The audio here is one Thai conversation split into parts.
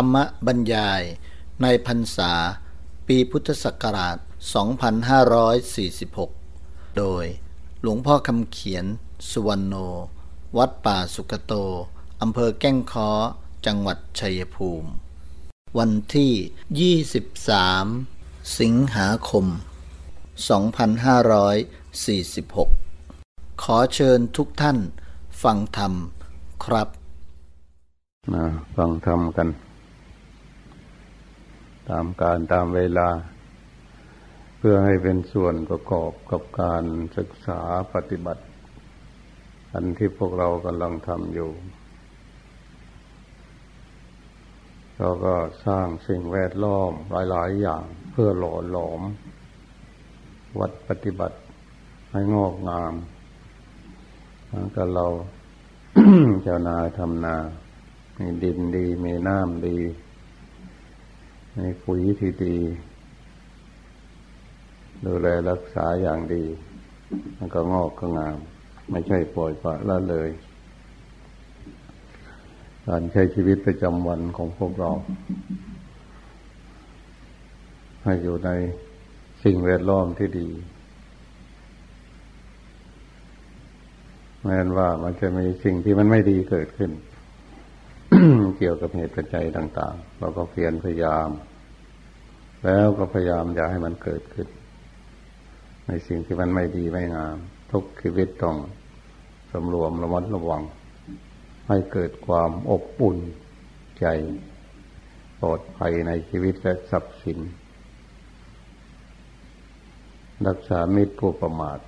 รรมบรรยายในพรรษา ปีพุทธศักราช 2546 โดยหลวงพ่อคำเขียน สุวรรณโน วัดป่าสุกโต อำเภอแก้งค้อ จังหวัดชัยภูมิ วันที่ 23 สิงหาคม 2546 ขอเชิญทุกท่านฟังธรรมครับ มาฟังธรรมกัน ตามการตามเวลา เพื่อให้เป็นส่วนประกอบกับการศึกษาปฏิบัติ อันที่พวกเรากำลังทำอยู่ เราก็สร้างสิ่งแวดล้อมหลาย ๆ อย่างเพื่อหล่อหลอม วัดปฏิบัติให้งอกงามแล้วก็เราเจ้านาทำนา มีดินดี มีน้ำดี มีปุ๋ยที่ดี ดูแลรักษาอย่างดี มันก็งอกก็งาม ไม่ใช่ปล่อยปละละเลย การใช้ชีวิตประจำวันของพวกเรา ให้อยู่ในสิ่งแวดล้อมที่ดีแม้นว่ามันจะมีสิ่งที่มันไม่ดีเกิดขึ้น เกี่ยวกับเหตุปัจจัยต่าง ๆ เราก็เพียรพยายาม แล้วก็พยายามอย่าให้มันเกิดขึ้น ในสิ่งที่มันไม่ดีไม่งาม ทุกชีวิตต้องสำรวมระมัดระวัง ให้เกิดความอบอุ่นใจปลอดภัยในชีวิตและทรัพย์สิน รักษามิตรผู้ประมาท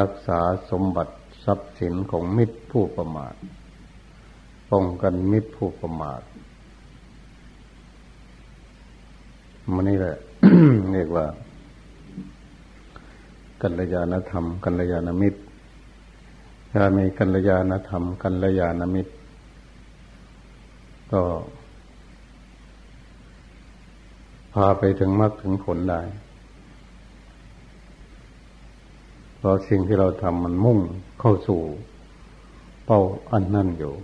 รักษาสมบัติทรัพย์สินของมิตรผู้ประมาท ป้องกันมิตรผู้ประมาทมันนี่แหละ เรียกว่า กัลยาณธรรม กัลยาณมิตรถ้ามีกัลยาณธรรม กัลยาณมิตร ก็ พาไปถึงมรรคถึงผลได้เพราะสิ่งที่เราทำมันมุ่งเข้าสู่ เป้าอันนั่นอยู่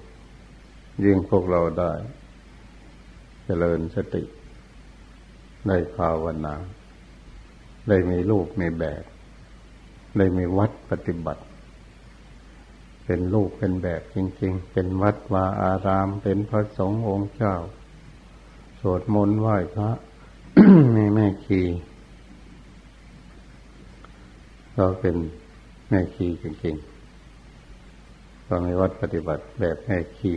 ยิ่งพวกเราได้เจริญสติ ได้ภาวนาได้มีรูปมีแบบได้มีวัดปฏิบัติ เป็นรูปเป็นแบบจริง ๆ เป็นวัดวาอาราม เป็นพระสงฆ์องค์เจ้า สวดมนต์ไหว้พระมีแม่ชีก็เป็นแม่ชีจริงๆก็มีวัดปฏิบัติแบบแม่ชี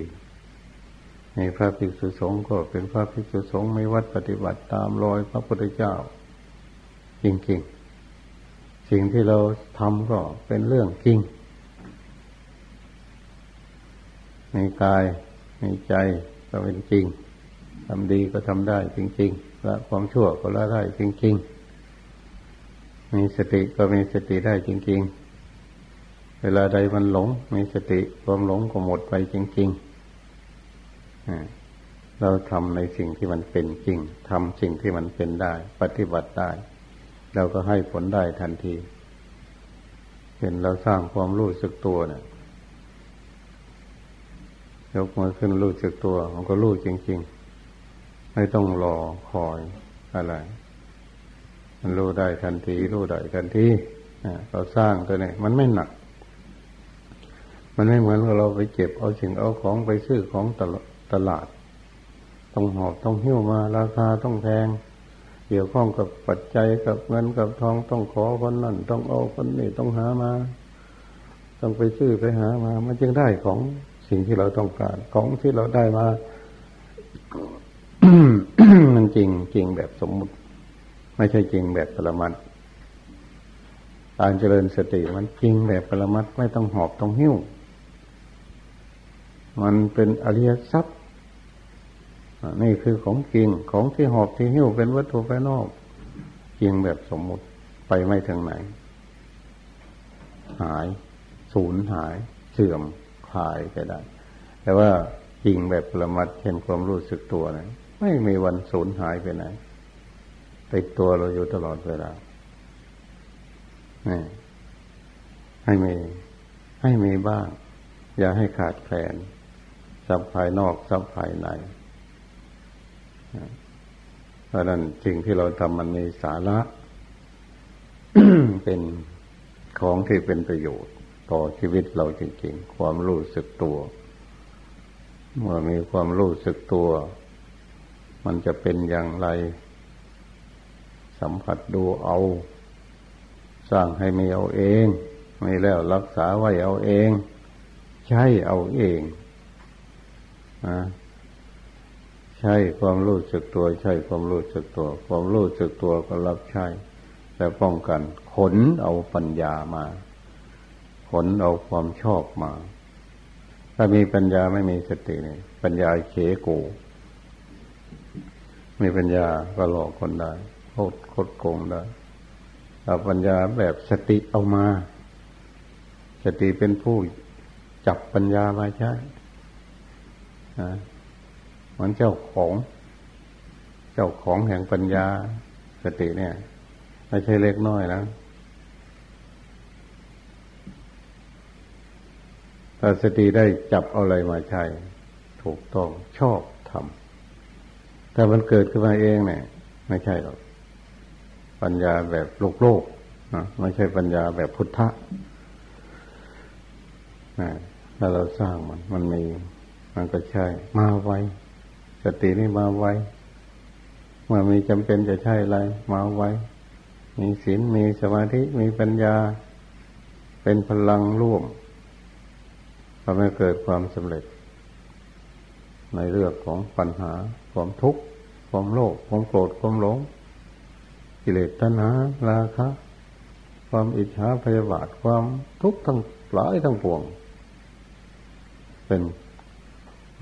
ในพระภิกษุสงฆ์ก็เป็นพระภิกษุสงฆ์ไม่วัดปฏิบัติตามรอยพระพุทธเจ้า จริงๆ สิ่งที่เราทำก็เป็นเรื่องจริงในกายในใจก็เป็นจริงทำดีก็ทำได้จริงๆละความชั่วก็ละได้จริง ๆ มีสติก็มีสติได้จริง ๆ เวลาใดมันหลง มีสติความหลงก็หมดไปจริง ๆ เราทำในสิ่งที่มันเป็นจริงทำสิ่งที่มันเป็นได้ ปฏิบัติได้ เราก็ให้ผลได้ทันทีเห็นเราสร้างความรู้สึกตัวเนี่ยยกมือขึ้นรู้สึกตัวมันก็รู้จริง ๆ ไม่ต้องรอคอยอะไรมันรู้ได้ทันทีรู้ได้ทันทีเราสร้างตัวนี้มันไม่หนัก มันไม่เหมือนเราไปเก็บเอาสิ่งเอาของไปซื้อของตลอด ตลาด ต้องหอบต้องหิ้วมา ราคาต้องแพง เกี่ยวข้องกับปัจจัยกับเงินกับทองต้องขอคนนั่นต้องเอาคนนี้ต้องหามา ต้องไปซื้อไปหามา มันจึงได้ของสิ่งที่เราต้องการ ของที่เราได้มามันจริงจริงแบบสมมุติ ไม่ใช่จริงแบบปรมัตการเจริญสติมันจริงแบบปรมัตไม่ต้องหอบต้องหิ้ว มันเป็นอริยทรัพย์ นี่คือของจริงของที่หอบที่หิ้วเป็นวัตถุภายนอก จริงแบบสมมุติไปไม่ถึงไหน หายสูญหายเสื่อมหายไปได้ แต่ว่าจริงแบบประมัดเช่นความรู้สึกตัวนะไม่มีวันสูญหายไปไหนติดตัวเราอยู่ตลอดเวลาให้มีให้มีบ้าง อย่าให้ขาดแคลนทรัพย์ภายนอกทรัพย์ภายใน เพราะนั้นสิ่งที่เราทำมันมีสาระ เป็นของที่เป็นประโยชน์ ต่อชีวิตเราจริงๆ ความรู้สึกตัวเมื่อมีความรู้สึกตัว มันจะเป็นอย่างไร สัมผัสดูเอา สร้างให้มีเอาเองไม่แล้วรักษาไว้เอาเอง ใช้เอาเองนะ ใช้ความรู้สึกตัว ใช้ความรู้สึกตัว ความรู้สึกตัวก็รับใช้แต่ป้องกัน ขนเอาปัญญามา ขนเอาความชอบมา ถ้ามีปัญญาไม่มีสติเนี่ยปัญญาเขกูมีปัญญาก็หลอกคนได้โคตรโคตรโกงได้เอาปัญญาแบบสติเอามา สติเป็นผู้จับปัญญามาใช้ มือนเจ้าของ เจ้าของแห่งปัญญาสติเนี่ย ไม่ใช่เล็กน้อยนะถ้าสติได้จับเอาอะไรมาใช้ถูกต้องชอบทำแต่มันเกิดขึ้นมาเองเนี่ย ไม่ใช่หรอกปัญญาแบบโลกโลกนะไม่ใช่ปัญญาแบบพุทธะนะถ้าเราสร้างมัน มันมี มันก็ใช่ มาไว สตินี่มาไวเมื่อมีจำเป็นจะใช่อะไร มาไวมีศีลมีสมาธิมีปัญญา เป็นพลังร่วมทำให้เกิดความสำเร็จ ในเรื่องของปัญหา ความทุกข์ ความโลภความโกรธความหลง กิเลสตัณหาราคะความอิจฉาพยาบาทความทุกข์ทั้งหลายทั้งปวง เป็น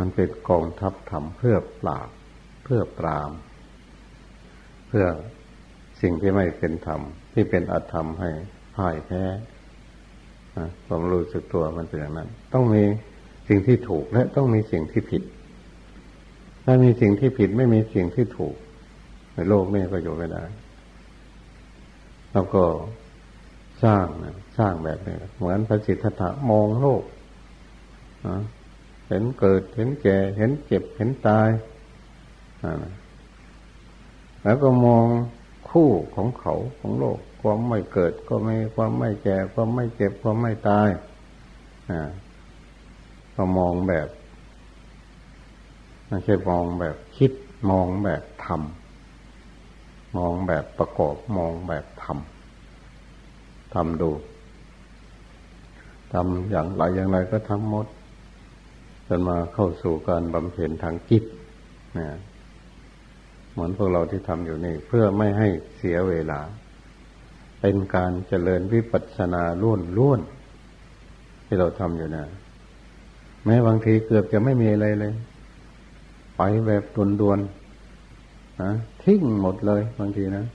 มันเป็นกองทัพธรรมเพื่อปราบ เพื่อปราม เพื่อสิ่งที่ไม่เป็นธรรม ที่เป็นอธรรมให้พ่ายแพ้ความรู้สึกตัวมันเป็นอย่างนั้น ต้องมีสิ่งที่ถูกและต้องมีสิ่งที่ผิด ถ้ามีสิ่งที่ผิดไม่มีสิ่งที่ถูก ในโลกนี้ก็อยู่ไม่ได้แล้วก็สร้างนะสร้างแบบนี้เหมือนพระสิทธัตถะมองโลก เห็นเกิด เห็นแก่ เห็นเจ็บ เห็นตาย แล้วก็มองคู่ของเขาของโลก ความไม่เกิดก็ไม่ความไม่แก่ ความไม่เจ็บ ความไม่ตายก็มองแบบไม่ใช่มองแบบคิดมองแบบทำมองแบบประกอบมองแบบทำทำดูทำอย่างไรอย่างไรก็ทำหมด นมาเข้าสู่การบำเพ็ญทางจิตนะเหมือนพวกเราที่ทำอยู่นี่ เพื่อไม่ให้เสียเวลา เป็นการเจริญวิปัสสนาล้วนล้วนที่เราทำอยู่นะแม้บางทีเกือบจะไม่มีอะไรเลย ไปแบบดวนดวนนะทิ้งหมดเลยบางทีนะ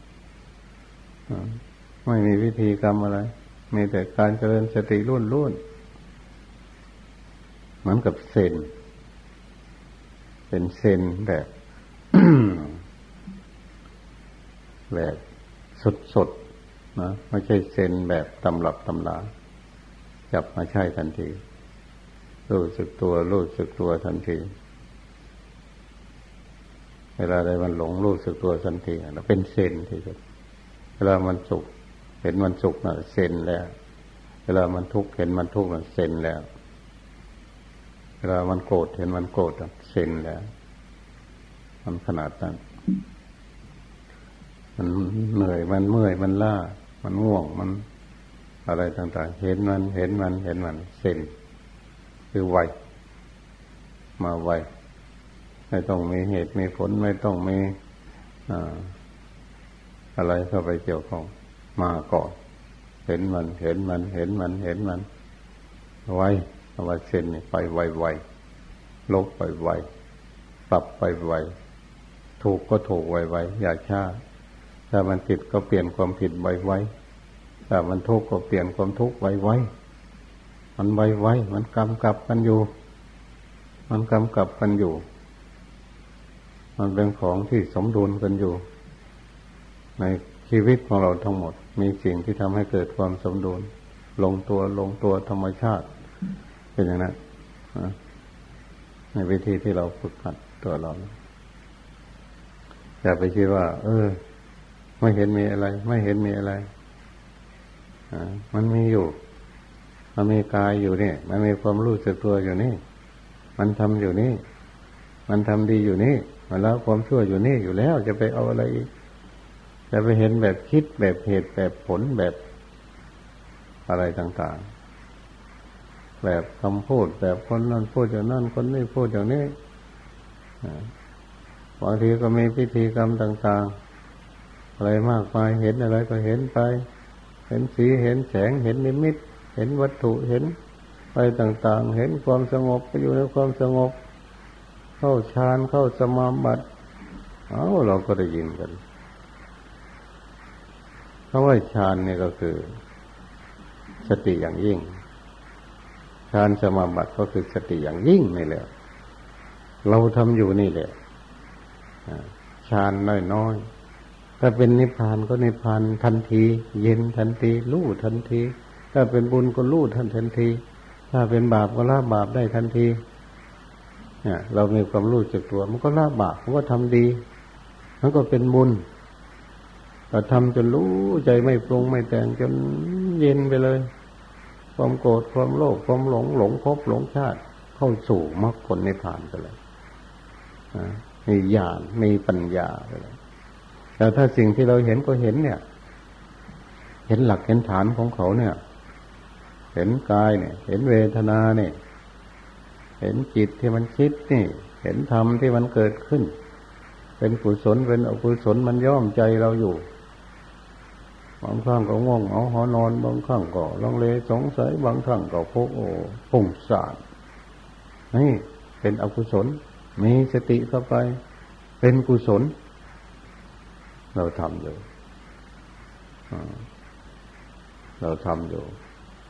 ไม่มีวิธีกรรมอะไร มีแต่การเจริญสติล้วนล้วน เหมือนกับเซน เป็นเซนแบบแบบสดๆนะไม่ใช่เซนแบบตำรับตำลาจับมาใช้ทันทีรู้สึกตัวรู้สึกตัวทันที เวลาใดมันหลงรู้สึกตัวทันทีเราเป็นเซนที่สุดเวลามันสุขเห็นมันสุขนะเซนแล้ว เวลามันทุกข์เห็นมันทุกข์นะเซนแล้ว เวลามันโกรธเห็นมันโกรธเซนแล้ว มันขนาดนั้นมันเหนื่อยมันเมื่อยมันล้ามันง่วงมันอะไรต่างๆ เห็นมันเห็นมันเห็นมันเส้นคือไวมาไวไม่ต้องมีเหตุมีผลไม่ต้องมีอะไรเข้าไปเกี่ยวข้องมาก่อน เห็นมันเห็นมันเห็นมันเห็นมัน ไว เอาไว้เส้นนี่ไปไวไวลบไปไวปรับไปไวถูกก็ถูกไวไวอย่าช้าถ้ามันผิดก็เปลี่ยนความผิดไวไวถ้ามันทุกข์ก็เปลี่ยนความทุกข์ไวไวมันไวไวมันกำกับกันอยู่ มันกำกับกันอยู่ มันเป็นของที่สมดุลกันอยู่ ในชีวิตของเราทั้งหมด มีสิ่งที่ทำให้เกิดความสมดุล ลงตัวลงตัวธรรมชาติ เป็นอย่างนั้นในวิธีที่เราฝึกหัดตัวเรา อย่าไปคิดว่า เออ ไม่เห็นมีอะไร ไม่เห็นมีอะไรมันมีอยู่ มันมีกายอยู่นี่ มันมีความรู้สึกตัวอยู่นี่ มันทำอยู่นี่ มันทำดีอยู่นี่ มันแล้วความชั่วอยู่นี่อยู่แล้ว จะไปเอาอะไรอีก จะไปเห็นแบบคิดแบบเหตุแบบผลแบบอะไรต่าง ๆ แบบคำพูด แบบคนนั้นพูดอย่างนั้นคนนี้พูดอย่างนี้บางทีก็มีพิธีกรรมต่าง ๆ อะไรมากมายเห็นอะไรก็เห็นไป เห็นสีเห็นแสงเห็นนิมิต เห็นวัตถุเห็นอะไรต่าง ๆ เห็นความสงบไปอยู่ในความสงบ เข้าฌานเข้าสมาบัติเอาเราก็ได้ยินกันเพราะว่าฌานนี่ก็คือ สติอย่างยิ่ง ฌานสมาบัติก็คือสติอย่างยิ่งนี่แหละเราทำอยู่นี่แหละฌานน้อยๆถ้าเป็นนิพพานก็นิพพานทันที เย็นทันทีรู้ทันที ถ้าเป็นบุญก็รู้ทันทันที ถ้าเป็นบาปก็ละบาปได้ทันทีเนี่ยเรามีความรู้จักตัว มันก็ละบาปมันก็ทำดี มันก็เป็นบุญแต่ทำจนรู้ใจไม่ปรุงไม่แต่งจนเย็นไปเลย ความโกรธความโลภความหลงหลงภพหลงชาติ เข้าสู่มรรคผลในผ่านไปเลยมีญาณมีปัญญาไปเลยแต่ถ้าสิ่งที่เราเห็นก็เห็นเนี่ย เห็นหลักเห็นฐานของเขาเนี่ย เห็นกายเนี่ย เห็นเวทนาเนี่ย เห็นจิตที่มันคิดนี่ เห็นธรรมที่มันเกิดขึ้น เป็นกุศลเป็นอกุศลมันย่อมใจเราอยู่ บางครั้งก็ง่วงเอาหอนอน บางครั้งก็ลังเลสงสัย บางครั้งก็พกโอ้ปุ่งสารนี่เป็นอกุศล มีสติเข้าไป เป็นกุศล เราทำอยู่เราทำอยู่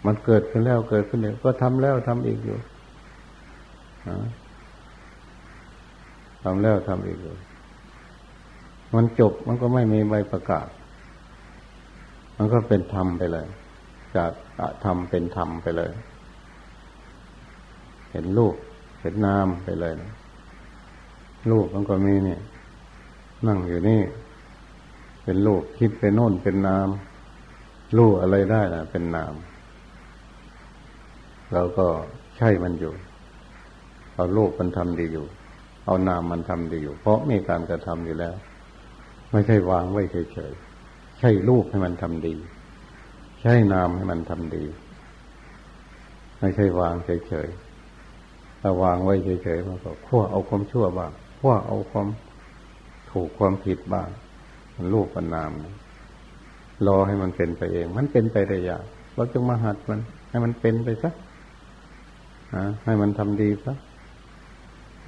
มันเกิดขึ้นแล้วเกิดขึ้นเนี่ยก็ทำแล้วทำอีกอยู่ทำแล้วทำอีกอยู่มันจบมันก็ไม่มีใบประกาศ มันก็เป็นธรรมไปเลย จากธรรมเป็นธรรมไปเลย เห็นรูปเห็นนามไปเลยรูปมันก็มีเนี่ย นั่งอยู่นี่ เป็นรูปคิดเป็นโน่นเป็นนามรูปอะไรได้นะเป็นนามเราก็ใช่มันอยู่ เอารูปมันทำดีอยู่ เอานามมันทำดีอยู่ เพราะมีการกระทำอยู่แล้ว ไม่ใช่วางไว้เฉยๆ ใช้รูปให้มันทำดี ใช้นามให้มันทำดี ไม่ใช่วางเฉยๆถ้าวางไว้เฉยๆมันก็ขั้วเอาความชั่วบ้างขั้วเอาความถูกความผิดบ้างมันรูปมันนามรอให้มันเป็นไปเอง มันเป็นไปได้ยากเราจงมาหัดมัน ให้มันเป็นไปสักให้มันทำดีซะ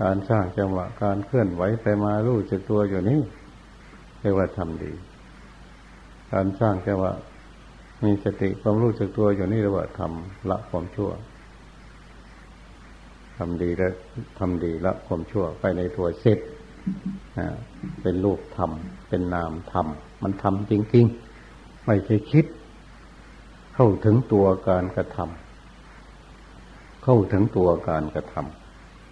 การสร้างจังหวะการเคลื่อนไหวไปมารู้จักตัวอยู่นี่เรียกว่าทำดี การสร้างแค่ว่า มีสติความรู้สึกตัวอยู่นี่เรียกว่าทำละความชั่วทำดีแล้วทำดีละความชั่วไปในตัวเสร็จเป็นรูปธรรม เป็นนามธรรม มันทำจริง ๆ ไม่ใช่คิด เข้าถึงตัวการกระทำเข้าถึงตัวการกระท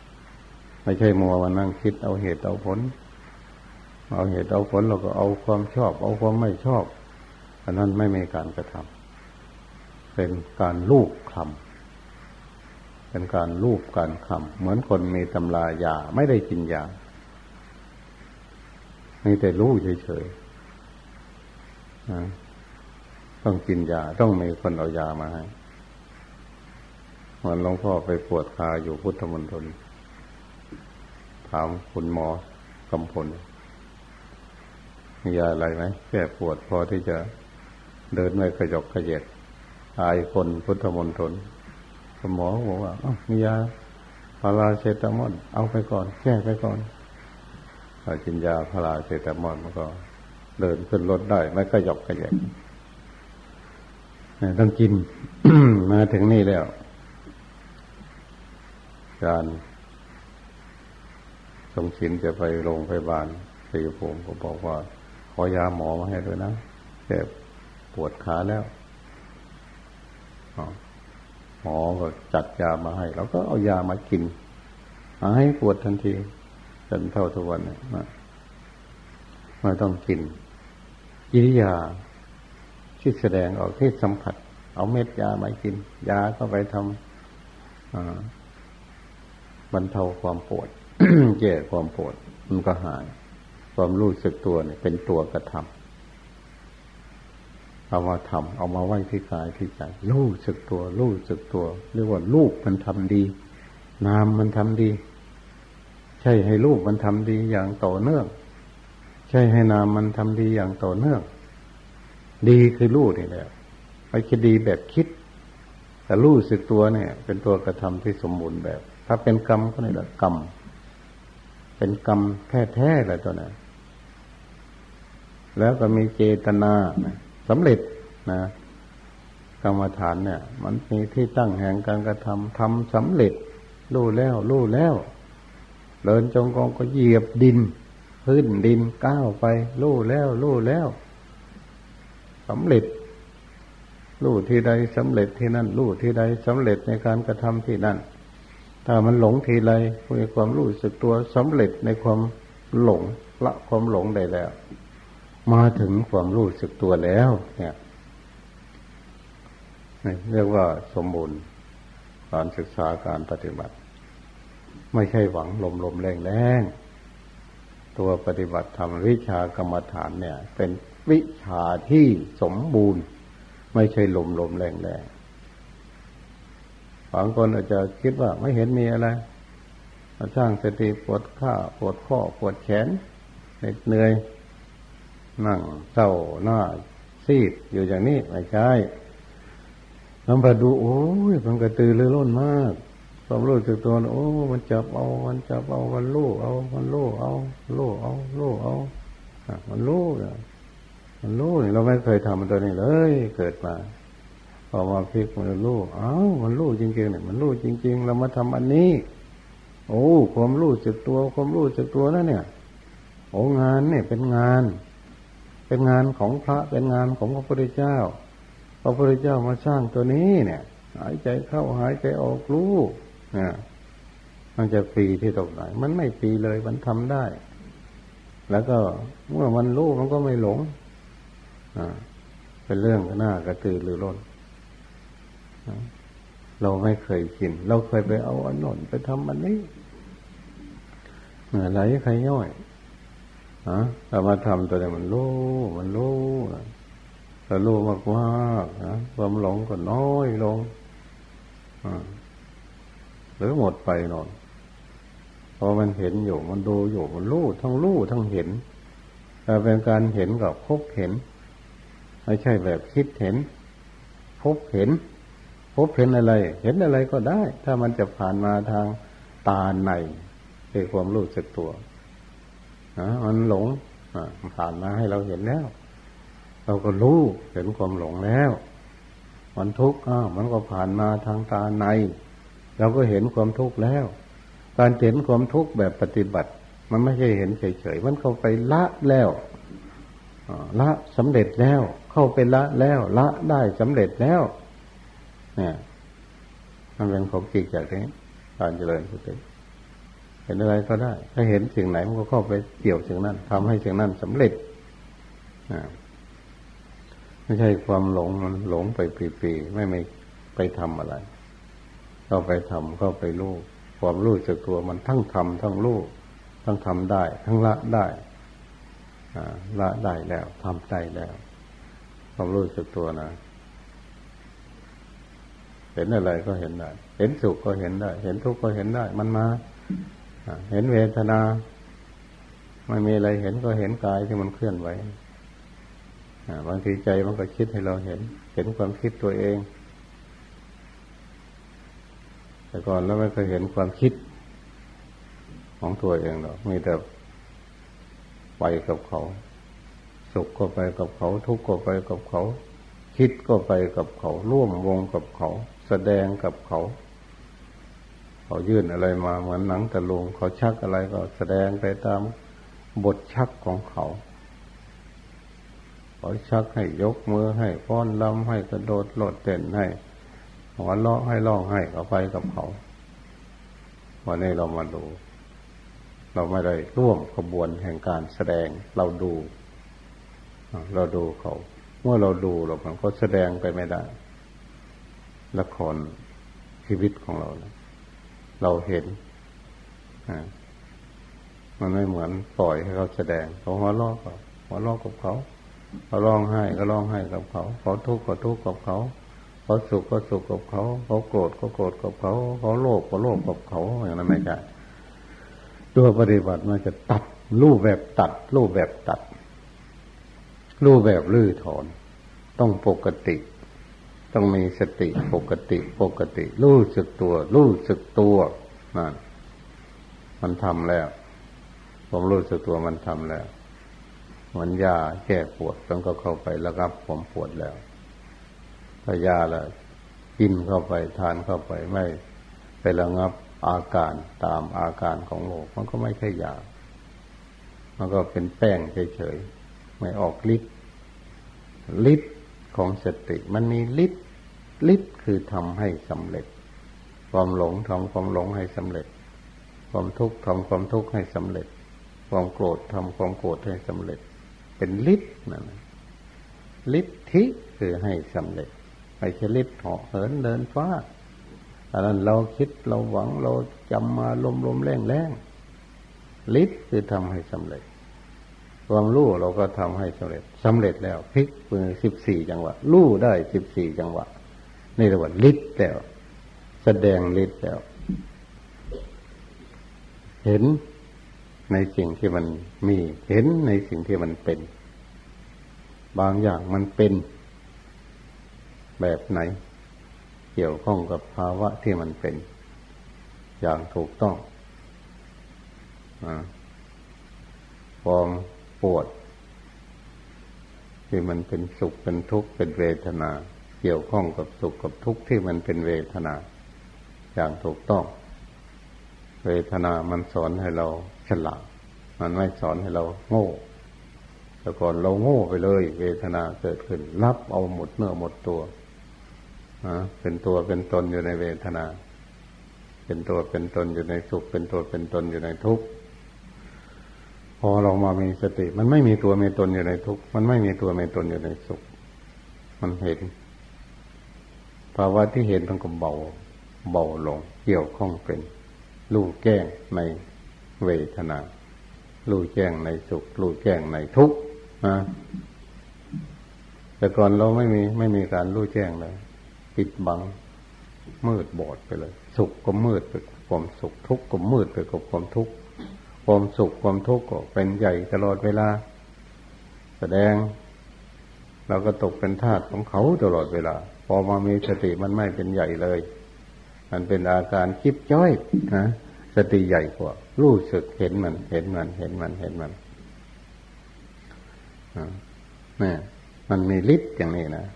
ำไม่ใช่มัวมานั่งคิดเอาเหตุเอาผล เอาเหตุเอาผลเราก็เอาความชอบ เอาความไม่ชอบ อันนั้นไม่มีการกระทำเป็นการลูกคำเป็นการลูกการคำเหมือนคนมีตำรายาไม่ได้กินยามีแต่รู้เฉยๆต้องกินยาต้องมีคนเอายามาให้เหมือนหลวงพ่อไปปวดคาอยู่พุทธมณฑลถามคุณหมอกำพลมียาอะไรไหมแก้ปวดพอที่จะ เดินไม่ขยกขยเยดอายคนพุทธมนตรหมอบอกว่ามียาพาราเซตามอลเอาไปก่อนแก้ไปก่อนกินยาพาราเซตามอลมันก็ เดินขึ้นรถได้ ไม่ขยกขยเยดต้องกินมาถึงนี่แล้ว การสงสินจะไปโรงพยาบาลสีผมก็บอกว่า ขอยาหมอมาให้ด้วยนะแก้ ปวดขาแล้วหมอก็จัดยามาให้เราก็เอายามากินมาให้ปวดทันทีจนเท่าทุกวันเนี่ยไม่ต้องกินกิริยาที่แสดงออกที่สัมผัส เอาเม็ดยามากิน ยาก็ไปทำบรรเทาความปวดแก้ความปวดมันก็หาย ความรู้สึกตัวเนี่ยเป็นตัวกระทำ เอามาทำเอามาไว้ที่กายที่ใจรู้สึกตัวรู้สึกตัวเรียกว่าลูกมันทำดี นามมันทำดี ใช่ให้ลูกมันทำดีอย่างต่อเนื่อง ใช่ให้นามมันทำดีอย่างต่อเนื่อง ดีคือรู้นี่แหละไม่คิดดีแบบคิด แต่รู้สึกตัวเนี่ย เป็นตัวกระทำที่สมบูรณ์แบบ ถ้าเป็นกรรมก็นี่แหละกรรม เป็นกรรมแท้ๆเลยตัวนั้นแล้วก็มีเจตนา สำเร็จนะกรรมฐานเนี่ย มันมีที่ตั้งแห่งการกระทำทำสำเร็จรู้แล้วรู้แล้วเดินจงกรมก็เหยียบดิน พื้นดินก้าวไปรู้แล้วรู้แล้วสำเร็จรู้ที่ใดสำเร็จที่นั่นรู้ที่ใดสำเร็จในการกระทำที่นั่น ถ้ามันหลงทีไรมีความรู้สึกตัวสำเร็จในความหลงละความหลงได้แล้ว มาถึงความรู้สึกตัวแล้ว เนี่ยเรียกว่าสมบูรณ์การศึกษาการปฏิบัติ ไม่ใช่หวังลมลมแรงแรงตัวปฏิบัติธรรมวิชากรรมฐานเนี่ย เป็นวิชาที่สมบูรณ์ ไม่ใช่ลมลมแรงแรงบางคนอาจจะคิดว่าไม่เห็นมีอะไรมาสร้างสติปวดข้าปวดข้อปวดแขนเหนื่อย นั่งเศร้าหน้าซีดอยู่อย่างนี้ไม่ใช่ลองไปดูโอ้ยมันกระตือรือร้นมากความรู้สึกตัวโอ้ มันจับเอา มันจับเอา มันลู่เอา มันลู่เอาลู่เอาลู่เอามันลู่มันลู่เราไม่เคยทำมันตัวนี้เลย เกิดมาพอมาพลิกมันรู้เอ้ามันรู้จริงๆเนี่ยมันรู้จริง ๆ เรามาทำอันนี้ โอ้ ความรู้สึกตัว ความรู้สึกตัวนั่นเนี่ย โอ้งานเนี่ยเป็นงาน เป็นงานของพระเป็นงานของพระพุทธเจ้า พระพุทธเจ้ามาสร้างตัวนี้เนี่ย หายใจเข้าหายใจออกรู้เนี่ยมันจะปีที่ตรงไหนมันไม่ปีเลยมันทำได้ แล้วก็เมื่อมันรู้มันก็ไม่หลง อ่า เป็นเรื่องหน้ากระตือรือร้นเราไม่เคยกิน เราเคยไปเอาอันนนไปทำอันนี้เหนื่อยไหลใครย่อย ฮะเรามาทำตัวนี้มันรู้มันรู้แต่รู้มากมากนะความหลงก็น้อยลงหรือหมดไปนอนพอมันเห็นอยู่ มันดูอยู่มันรู้ทั้งรู้ทั้งเห็นแต่เป็นการเห็นกับพบเห็น ไม่ใช่แบบคิดเห็น พบเห็น พบเห็นอะไร เห็นอะไรก็ได้ ถ้ามันจะผ่านมาทางตาในคือความรู้สึกตัว มันหลงผ่านมาให้เราเห็นแล้ว เราก็รู้เห็นความหลงแล้ว มันทุกข์อ้ามันก็ผ่านมาทางตาใน เราก็เห็นความทุกข์แล้ว การเห็นความทุกข์แบบปฏิบัติ มันไม่ใช่เห็นเฉยๆมันเข้าไปละแล้วละสำเร็จแล้ว เข้าไปละแล้ว ละได้สำเร็จแล้ว เนี่ยมันเป็นของจิตจากนี้การเจริญสติ เห็นอะไรก็ได้ ถ้าเห็นสิ่งไหนมันก็เข้าไปเกี่ยวสิ่งนั้นทำให้สิ่งนั้นสำเร็จไม่ใช่ความหลงมันหลงไปปีๆไม่ไม่ไปทำอะไร เข้าไปทำเข้าไปรู้ความรู้จักตัวมันทั้งทำทั้งรู้ทั้งทำได้ ทั้งละได้ละได้แล้วทำได้แล้ว ความรู้จักตัวนะ เห็นอะไรก็เห็นได้ เห็นสุขก็เห็นได้ เห็นทุกข์ก็เห็นได้ มันมา เห็นเวทนาไม่มีอะไรเห็นก็เห็นกายที่มันเคลื่อนไหวบางทีใจมันก็คิดให้เราเห็น เห็นความคิดตัวเอง แต่ก่อนเราไม่เคยเห็นความคิดของตัวเองหรอกมีแต่ไปกับเขา สุขก็ไปกับเขา ทุกข์ก็ไปกับเขา คิดก็ไปกับเขา ร่วมวงกับเขา แสดงกับเขา เขายื่นอะไรมาเหมือนหนังตะลุงเขาชักอะไรก็แสดงไปตามบทชักของเขา เขาชักให้ยกมือให้ป้อนลำให้กระโดดโลดเต้นให้หัวเราะให้ร้องให้เขาไปกับเขาวันนี้เรามาดู เราไม่ได้ร่วมขบวนแห่งการแสดงเราดู เราดูเขา เมื่อเราดูเรามันก็แสดงไปไม่ได้ ละครชีวิตของเรา เราเห็นมันไม่เหมือนปล่อยให้เขาแสดงเขาหัวล้อกับหัวล้อกับเขาเขาร้องไห้ก็ร้องไห้กับเขาเขาทุกข์ก็ทุกข์กับเขาเขาสุขก็สุขกับเขาเขาโกรธก็โกรธกับเขาเขาโลภก็โลภกับเขาอย่างนั้นไม่ใช่ตัวปฏิบัติมันจะตัด รูปแบบตัด รูปแบบตัด รูปแบบลื้อถอน ต้องปกติ ต้องมีสติปกติปกติ รู้สึกตัว รู้สึกตัวนั่นมันทำแล้ว ผมรู้สึกตัวมันทำแล้วมือนยาแก้ปวดต้องก็เข้าไประงับผมปวดแล้วถ้ายาละกินเข้าไปทานเข้าไปไม่ไประงับอาการตามอาการของโลกมันก็ไม่ใช่ยา มันก็เป็นแป้งเฉยๆไม่ออกฤทธิ์ฤทธิ์ของสติ มันมีฤทธิ์ ฤทธิ์คือทำให้สำเร็จ ความหลงทำความหลงให้สำเร็จ ความทุกข์ทำความทุกข์ให้สำเร็จ ความโกรธทำความโกรธให้สำเร็จ เป็นฤทธิ์นั่นฤทธิคือให้สำเร็จไม่ใช่ฤทธิ์เหาะเหินเดินฟ้าอันนั้นเราคิดเราหวังเราจำมาลมลมแรงแรงฤทธิ์คือทำให้สำเร็จความรู้เราก็ทำให้สำเร็จสำเร็จแล้วพลิกมือสิบสี่จังหวะรู้ได้สิบสี่จังหวะ นี่เรียกว่าฤทธิ์แล้ว แสดงฤทธิ์แล้ว เห็นในสิ่งที่มันมี เห็นในสิ่งที่มันเป็น บางอย่างมันเป็น แบบไหน เกี่ยวข้องกับภาวะที่มันเป็น อย่างถูกต้องอความปวด ที่มันเป็นสุขเป็นทุกข์เป็นเวทนา กี่ยวข้องกับสุขกับทุกข์ที่มันเป็นเวทนา อย่างถูกต้อง เวทนามันสอนให้เราฉลาดมันไม่สอนให้เราโง่แต่ก่อนเราโง่ไปเลย เวทนาเกิดขึ้น รับเอาหมดเนื้อหมดตัวเป็นตัวเป็นตนอยู่ในเวทนา เป็นตัวเป็นตนอยู่ในสุข เป็นตัวเป็นตนอยู่ในทุกข์พอเรามามีสติ มันไม่มีตัวมีตนอยู่ในทุกข์มันไม่มีตัวมีตนอยู่ในสุข มันเห็น ภาวะที่เห็นมันก็เบา เบาลง เกี่ยวข้องเป็นรู้แก้งในเวทนารู้แจ้งในสุขรู้แจ้งในทุกข์นะแต่ก่อนเราไม่มีไม่มีการรู้แจ้งเลยปิดบัง มืดบอดไปเลย สุขก็มืดไปกับความสุขทุกข์ก็มืดไปกับความทุกข์ความสุขความทุกข์ก็เป็นใหญ่ตลอดเวลา แสดง เราก็ตกเป็นทาสของเขาตลอดเวลา พอมามีสติมันไม่เป็นใหญ่เลย มันเป็นอาการคิบจ้อยนะสติใหญ่กว่า รู้สึกเห็นมัน เห็นมัน เห็นมัน เห็นมันนี่มันมีฤทธิ์อย่างนี้นะ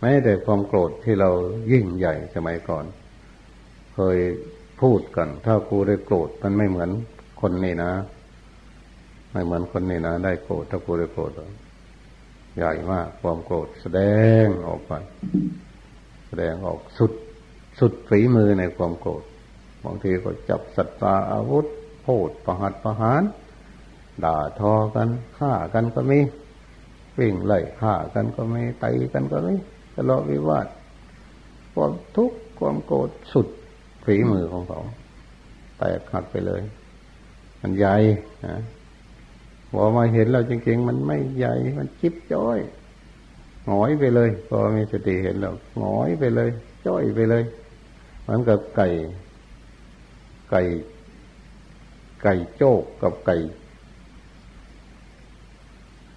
แม้แต่ความโกรธที่เรายิ่งใหญ่สมัยก่อน เคยพูดกัน ถ้ากูได้โกรธมันไม่เหมือนคนนี่นะ ไม่เหมือนคนนี่นะ ได้โกรธถ้ากูได้โกรธ ใหญ่มากความโกรธแสดงออกไป แสดงออกสุดสุดฝีมือในความโกรธบางทีก็จับสัตว์ตาอาวุธโพดประหัตประหาร ด่าทอกันฆ่ากันก็มีวิ่งไล่ฆ่ากันก็มีตีกันก็มีทะเลาะวิวาทความทุกข์ความโกรธสุดฝีมือของเขาแตกหักไปเลย มันใหญ่นะ พอมาเห็นเราจริงๆมันไม่ใหญ่มันจิบจ้อยหงอยไปเลย พอมีสติเห็นเราหงอยไปเลย จ้อยไปเลยมือนกับไก่ ไก่ ไก่โจกกับไก่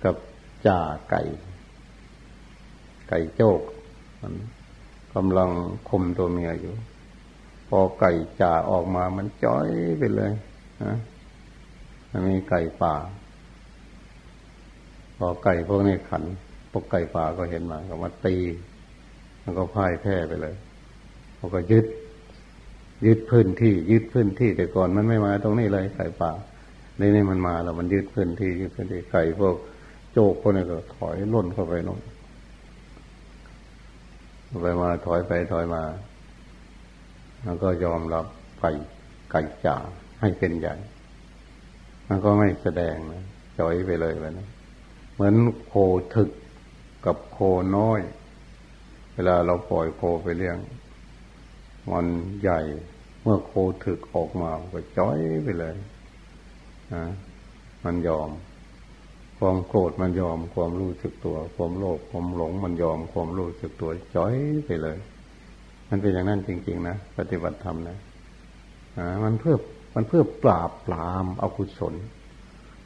กับจ่าไก่ ไก่โจก มันกำลังคมตัวเมียอยู่ พอไก่จ่าออกมามันจ้อยไปเลยนะมันมีไก่ป่า พอไก่พวกนี้ขัน พวกไก่ป่าก็เห็นมาก็มาตี มันก็พ่ายแพ้ไปเลยเขาก็ยึด ยึดพื้นที่ ยึดพื้นที่แต่ก่อนมันไม่มาตรงนี้เลยไก่ป่าในนี่มันมาแล้วมันยึดพื้นที่ยึดพื้นที่ไก่พวกโจกพวกนี้ก็ถอยล่นเข้าไปนู่นไปมาถอยไปถอยมาแล้วก็ยอมรับไก่ไก่จ่าให้เป็นใหญ่มันก็ไม่แสดงนะจ่อยไปเลยแบบนั้น เหมือนโคถึกกับโคน้อย เวลาเราปล่อยโคไปเลี้ยง มันใหญ่เมื่อโคถึกออกมาก็จ้อยไปเลยนะมันยอม ความโกรธมันยอม ความรู้สึกตัว ความโลภความหลงมันยอม ความรู้สึกตัวจ้อยไปเลย มันเป็นอย่างนั้นจริง ๆ นะปฏิบัติธรรมนะอ่ามันเพื่อมันเพื่อปราบปรามอกุศล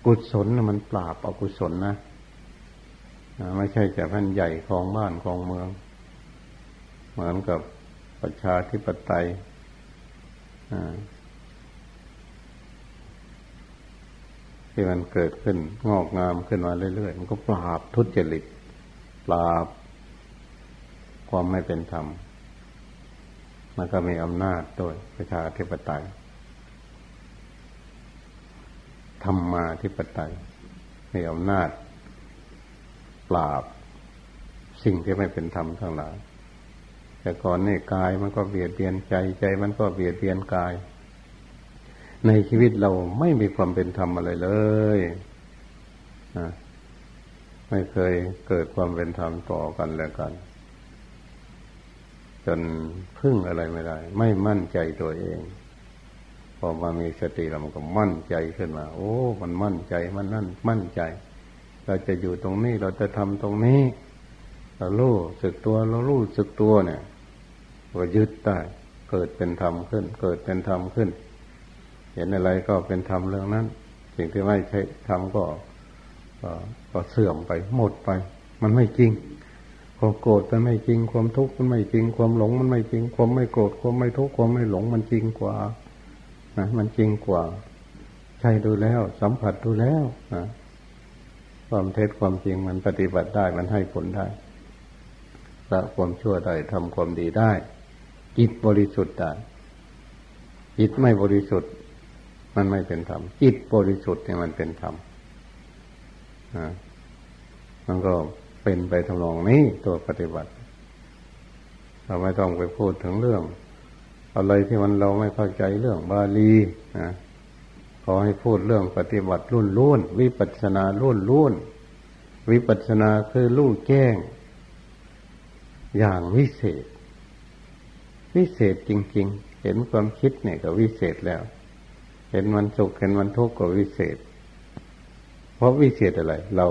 กุศลนะมันปราบอกุศลนะ ไม่ใช่จะพันใหญ่ของบ้านของเมือง เหมือนกับประชาธิปไตยที่มันเกิดขึ้นงอกงามขึ้นมาเรื่อยๆ มันก็ปราบทุจริตปราบ ความไม่เป็นธรรม มันก็มีอำนาจโดยประชาธิปไตยธรรมาธิปไตยมีอำนาจ ปราบ สิ่งที่ไม่เป็นธรรมทั้งหลาย แต่ก่อนนี่กายมันก็เบียดเบียนใจใจมันก็เบียดเบียนกาย ในชีวิตเราไม่มีความเป็นธรรมอะไรเลยไม่เคยเกิดความเป็นธรรมต่อกันแล้วกัน จนพึ่งอะไรไม่ได้ ไม่มั่นใจตัวเองพอมามีสติเรามันก็มั่นใจขึ้นมา โอ้ มันมั่นใจ มันนั่น มั่นใจ เราจะอยู่ตรงนี้เราจะทำตรงนี้ เรารู้สึกตัวเรารู้สึกตัวเนี่ยก็ยึดได้เกิดเป็นธรรมขึ้น เกิดเป็นธรรมขึ้น เห็นอะไรก็เป็นธรรมเรื่องนั้น สิ่งที่ไม่ใช่ธรรมก็ก็เสื่อมไปหมดไป มันไม่จริงความโกรธมันไม่จริงความทุกข์มันไม่จริงความหลงมันไม่จริงความไม่โกรธความไม่ทุกข์ความไม่หลงมันจริงกว่านะมันจริงกว่า ใช่ดูแล้ว สัมผัสดูแล้วนะ ความเท็จความจริงมันปฏิบัติได้มันให้ผลได้ละความชั่วได้ทำความดีได้ จิตบริสุทธิ์ได้จิตไม่บริสุทธิ์ มันไม่เป็นธรรมจิตบริสุทธิ์เนี่ยมันเป็นธรรมอ่ามันก็เป็นไปทำนองนี้ตัวปฏิบัติ เราไม่ต้องไปพูดถึงเรื่อง อะไรที่มันเราไม่เข้าใจเรื่องบาลีนะ ขอให้พูดเรื่องปฏิบัติรุ่นรุ่นวิปัสนารุ่นรุ่นวิปัสนาคือลู่แจ้ง อย่างวิเศษ วิเศษจริง ๆ เห็นความคิดเนี่ยก็วิเศษแล้ว เห็นมันสุขเห็นมันทุกข์ก็วิเศษ เพราะวิเศษอะไร เรา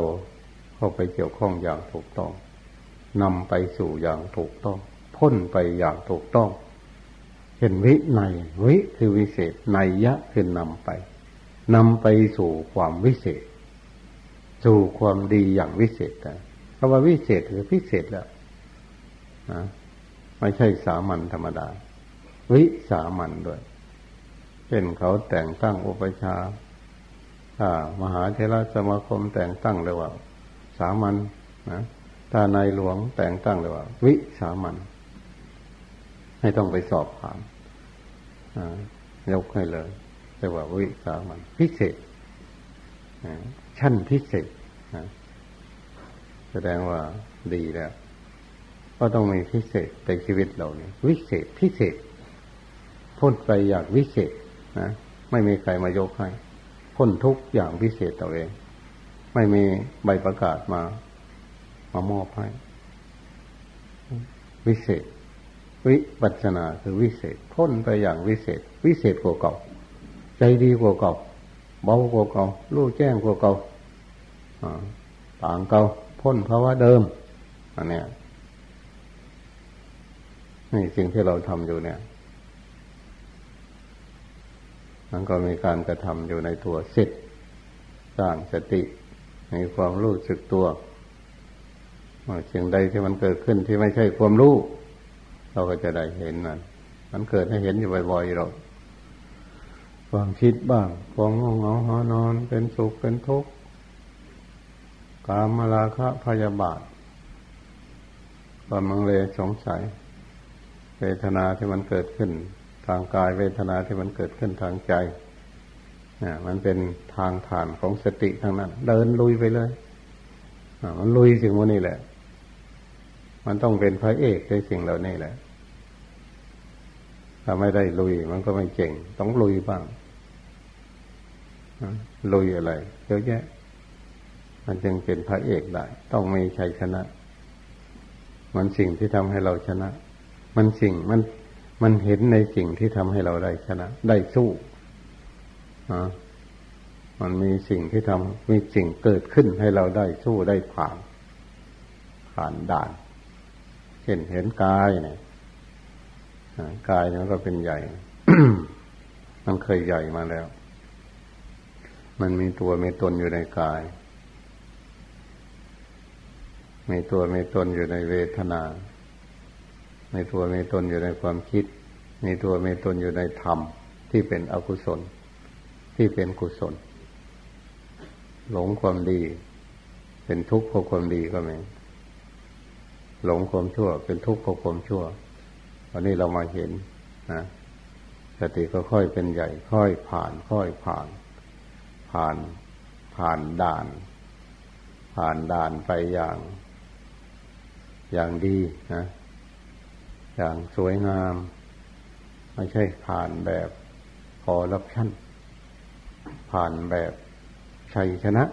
เข้าไปเกี่ยวข้องอย่างถูกต้องนำไปสู่อย่างถูกต้อง พ้นไปอย่างถูกต้อง เห็นวิในวิคือวิเศษในยะคือนำไป นำไปสู่ความวิเศษ สู่ความดีอย่างวิเศษกันเพราะว่าวิเศษคือพิเศษแล้วนะไม่ใช่สามัญธรรมดา วิสามัญด้วยเช่นเขาแต่งตั้งอุปชาถ้ามหาเทรสมาคมแต่งตั้งเลยว่า สามัญนะถ้านายหลวงแต่งตั้งเลยว่า วิสามัญให้ต้องไปสอบถามยกให้เลย รียกว่าวิสามันพิเศษชั้นพิเศษแสดงว่าดีแล้ว ก็ต้องมีพิเศษในชีวิตเราเนี่ยวิเศษพิเศษ พ้นไปอย่างวิเศษนะไม่มีใครมายกให้ พ้นทุกอย่างพิเศษตัวเอง ไม่มีใบประกาศมามามอบให้ วิเศษ วิปัสนาคือวิเศษ พ้นไปอย่างวิเศษ วิเศษกว่าเก่า ใจดีกว่าเก่า เบากว่าเก่ารู้แจ้งกว่าเก่าต่างเก่าพ้นภาวะเดิมอันเนี้ยนี่สิ่งที่เราทำอยู่เนี่ยมันก็มีการกระทำอยู่ในตัวเสร็จสร้างสติในความรู้สึกตัวสิ่งใดที่มันเกิดขึ้นที่ไม่ใช่ความรู้ เราก็จะได้เห็นมัน มันเกิดให้เห็นอยู่บ่อยๆเรา ความคิดบ้างความงงเหงาหอนอน เป็นสุขเป็นทุกข์กามราคะพยาบาทความมังเลสงสัย เวทนาที่มันเกิดขึ้น ทางกายเวทนาที่มันเกิดขึ้นทางใจเนี่ยมันเป็นทางผ่านของสติทางนั้น เดินลุยไปเลยมันลุยสิ่งพวกนี้แหละ มันต้องเป็นพระเอกในสิ่งเหล่านี้แหละถ้าไม่ได้ลุยมันก็ไม่เก่ง ต้องลุยบ้าง ลุยอะไรเยอะแยะ มันจึงเป็นพระเอกได้ ต้องมีชัยชนะ มันสิ่งที่ทำให้เราชนะ มันสิ่งมันมันเห็นในสิ่งที่ทำให้เราได้ชนะ ได้สู้อ่ามันมีสิ่งที่ทำมีสิ่งเกิดขึ้นให้เราได้สู้ได้ผ่านผ่านด่านเห็นเห็นกายเนี่ยกายมันก็เป็นใหญ่ มันเคยใหญ่มาแล้ว มันมีตัวมีตนอยู่ในกาย มีตัวมีตนอยู่ในเวทนา มีตัวมีตนอยู่ในความคิด มีตัวมีตนอยู่ในธรรมที่เป็นอกุศล ที่เป็นกุศล หลงความดี เป็นทุกข์เพราะความดีก็มีหลงความชั่ว เป็นทุกข์เพราะความชั่ววันนี้เรามาเห็นนะสติก็ค่อยเป็นใหญ่ ค่อยผ่าน ค่อยผ่าน ผ่านผ่านด่าน ผ่านด่านไปอย่าง อย่างดีนะอย่างสวยงาม ไม่ใช่ผ่านแบบพอรับชั่น ผ่านแบบชัยชนะ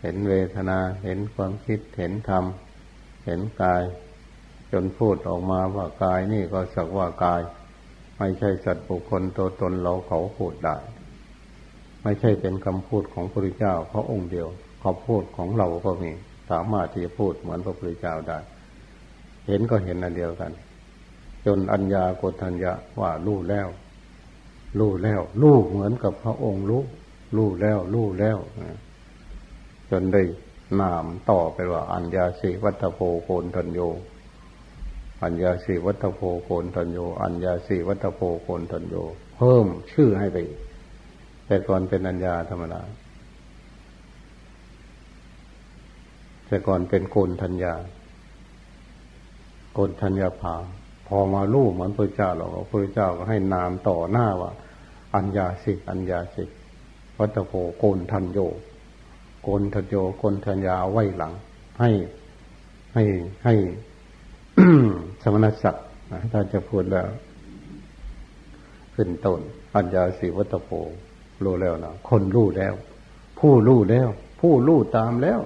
เห็นเวทนา เห็นความคิด เห็นธรรม เห็นกาย จนพูดออกมาว่ากายนี่ก็สักว่ากาย ไม่ใช่สัตว์บุคคลตัวตนเราเขาพูดได้ ไม่ใช่เป็นคำพูดของพระพุทธเจ้าเพราะองค์เดียวคำพูดของเราก็มี สามารถที่จะพูดเหมือนพระพุทธเจ้าได้ เห็นก็เห็นอันเดียวกัน จนอัญญาโกฏัญญาว่ารู้แล้วรู้แล้วรู้เหมือนกับพระองค์รู้รู้แล้วรู้แล้วจนได้นามต่อไปว่า อัญญาสิวัตโพโกนทันโยอัญญาสีวัตโพโคนทันโยอัญญาสีวัตโพโคนทันโยเพิ่มชื่อให้ไป แต่ก่อนเป็นอัญญาธรรมดา แต่ก่อนเป็นโกนทัญญา โกนทัญญาภา พอมาลู่เหมือนพระเจ้าหรอกพระเจ้าก็ให้นามต่อหน้าว่า อัญญาสิอัญญาสิวัตโพโกนทันโย โกนทันโยโกนทัญญาไว้หลัง ให้ให้ให้สมณศักดิ์ถ้าจะพูดแล้ว ขึ้นต้นปัญญาสีวัตโพ รู้แล้วนะคนรู้แล้ว ผู้รู้แล้ว ผู้รู้ตามแล้ว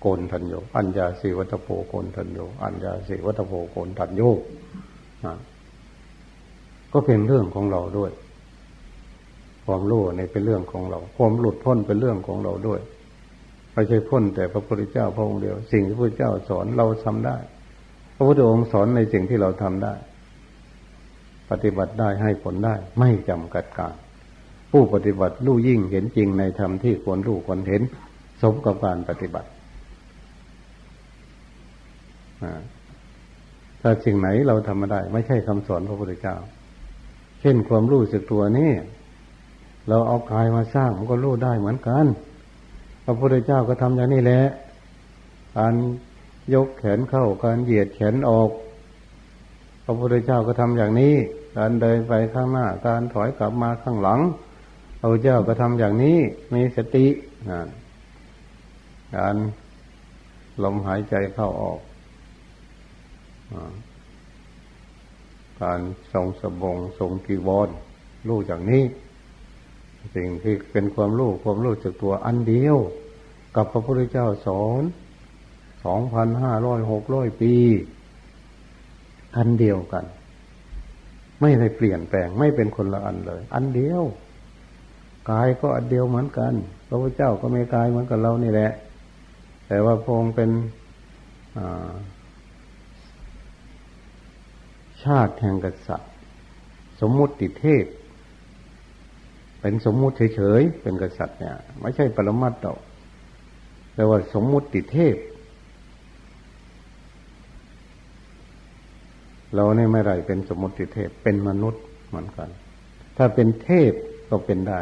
โกนทันโยอัญญาสีวัตโพโกนทันโยอัญญาสีวัตโพโกนทันโยนะก็เป็นเรื่องของเราด้วย ความรู้ในเป็นเรื่องของเรา ความหลุดพ้นเป็นเรื่องของเราด้วยไม่ใช่พ้นแต่พระพุทธเจ้าพระองค์เดียว สิ่งที่พระพุทธเจ้าสอนเราทำได้ พระพุทธองค์สอนในสิ่งที่เราทำได้ ปฏิบัติได้ให้ผลได้ไม่จำกัดการ ผู้ปฏิบัติรู้ยิ่งเห็นจริงในธรรมที่ควรรู้ควรเห็น สมกับการปฏิบัติถ้าสิ่งไหนเราทำมาได้ ไม่ใช่คำสอนพระพุทธเจ้า เช่นความรู้สึกตัวนี่เราเอากายมาสร้างมันก็รู้ได้เหมือนกัน พระพุทธเจ้าก็ทำอย่างนี้แหละการยกแขนเข้าการเหยียดแขนออก พระพุทธเจ้าก็ทำอย่างนี้ การเดินไปข้างหน้า การถอยกลับมาข้างหลัง พระเจ้าก็ทำอย่างนี้มีสติการลมหายใจเข้าออกการทรงสบงทรงกีวรรู้อย่างนี้ สิ่งที่เป็นความรู้ความรู้จากตัวอันเดียว กับพระพุทธเจ้าสอนสองพันห้าร้อยหกร้อยปี อันเดียวกัน ไม่ได้เปลี่ยนแปลงไม่เป็นคนละอันเลย อันเดียว กายก็อันเดียวเหมือนกัน พระพุทธเจ้าก็ไม่กายเหมือนกับเรานี่แหละ แต่ว่าพงเป็นชาติแห่งกษัตริย์ สมมุติเทพเป็นสมมุติเฉยๆเป็นกษัตริย์เนี่ย ไม่ใช่ปรมัตถ์แต่ว่าสมมุติเทพเราเนี่ยไม่ไรเป็นสมมติเทพเป็นมนุษย์เหมือนกัน ถ้าเป็นเทพก็เป็นได้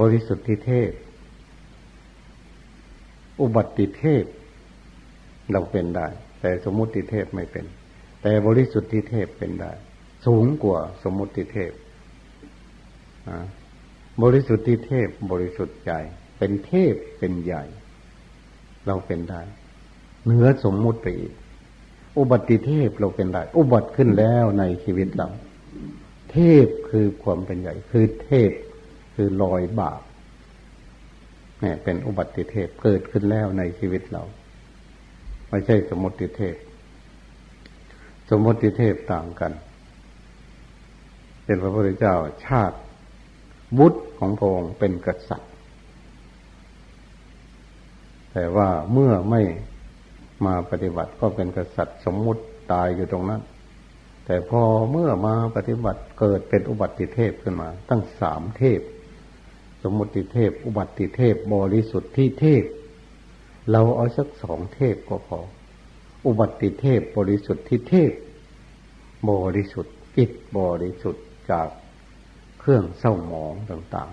บริสุทธิเทพ อุบัติเทพ เราเป็นได้ แต่สมมติเทพไม่เป็น แต่บริสุทธิเทพเป็นได้ สูงกว่าสมมติเทพบริสุทธิเทพบริสุทธิ์ใจ เป็นเทพเป็นใหญ่ เราเป็นได้เหนือสมมุติไปอีกอุบัติเทพเราเป็นได้ อุบัติขึ้นแล้วในชีวิตเรา เทพคือความเป็นใหญ่ คือเทพ คือลอยบาปเนี่ยเป็นอุบัติเทพเกิดขึ้นแล้วในชีวิตเรา ไม่ใช่สมมติเทพ สมมติเทพต่างกัน เป็นพระพุทธเจ้าชาติบุตรของพระองค์เป็นกษัตริย์ แต่ว่าเมื่อไม่มาปฏิบัติก็เป็นกษัตริย์สมมุติตายอยู่ตรงนั้น แต่พอเมื่อมาปฏิบัติเกิดเป็นอุบัติเทพขึ้นมา ตั้งสามเทพ สมมติเทพ อุบัติเทพ บริสุทธิ์ที่เทพ เราเอาสักสองเทพก็พอ อุบัติเทพ บริสุทธิ์ที่เทพ บริสุทธิ์จิตบริสุทธิ์จากเครื่องเศร้าหมองต่าง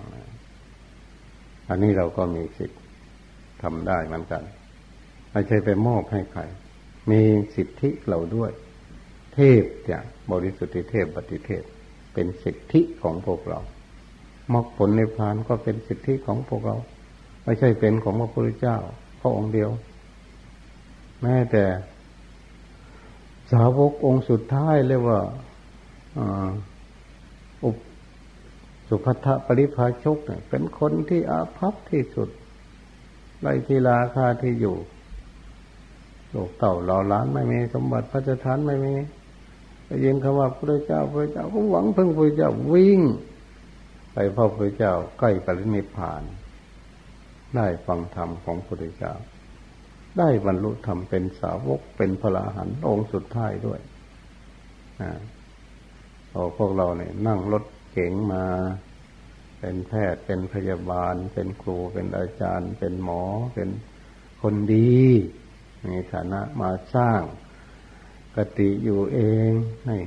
ๆ อันนี้เราก็มีสิทธิ์ทำได้เหมือนกัน ไม่ใช่ไปมอบให้ใคร มีสิทธิเราด้วย เทพจะบริสุทธิเทพปฏิเทพ เป็นสิทธิของพวกเรา มรรคผลในพานก็เป็นสิทธิของพวกเรา ไม่ใช่เป็นของพระพุทธเจ้าพระองค์เดียว แม้แต่ สาวกองค์สุดท้ายเรียกว่าอุปสุภัทปริภาชกเป็นคนที่อาภัพที่สุดไรทีลาคาที่อยู่ลูกเต่าเหล่าล้านไม่มีสมบัติพระเจ้าทานไม่มีได้ยินคำว่าพระเจ้าพระเจ้าก็หวังพึ่งพระเจ้าวิ่ง ไปพระพุทธเจ้าใกล้ปรินิพพาน ได้ฟังธรรมของพระพุทธเจ้า ได้บรรลุธรรมเป็นสาวกเป็นพระอรหันต์องค์สุดท้ายด้วยอ่าพวกเราเนี่ยนั่งรถเก๋งมา เป็นแพทย์เป็นพยาบาล เป็นครูเป็นอาจารย์ เป็นหมอเป็นคนดีมีฐานะมาสร้างกติอยู่เองให้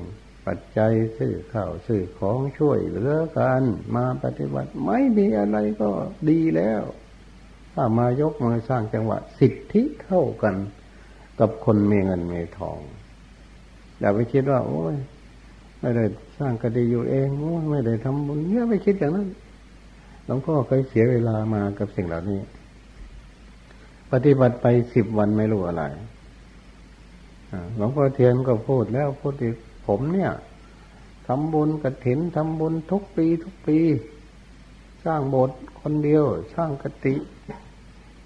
ปัจจัยซื้อข้าวซื้อของช่วยเหลือกันมาปฏิบัติไม่มีอะไรก็ดีแล้ว ถ้ามายกมาสร้างจังหวะสิทธิเท่ากันกับคนมีเงินมีทองอย่าไปคิดว่า โอ้ยไม่ได้สร้างกติอยู่เองโอ้ไม่ได้ทำบุญเนี่ยไม่คิดอย่างนั้นหลวงพ่อเคยเสียเวลามากับสิ่งเหล่านี้ ปฏิบัติไปสิบวันไม่รู้อะไรหลวงพ่อเทียนก็พูดแล้วพูดอีก ผมเนี่ยทำบุญกระถินทำบุญทุกปีทุกปี สร้างโบสถ์คนเดียว สร้างกติ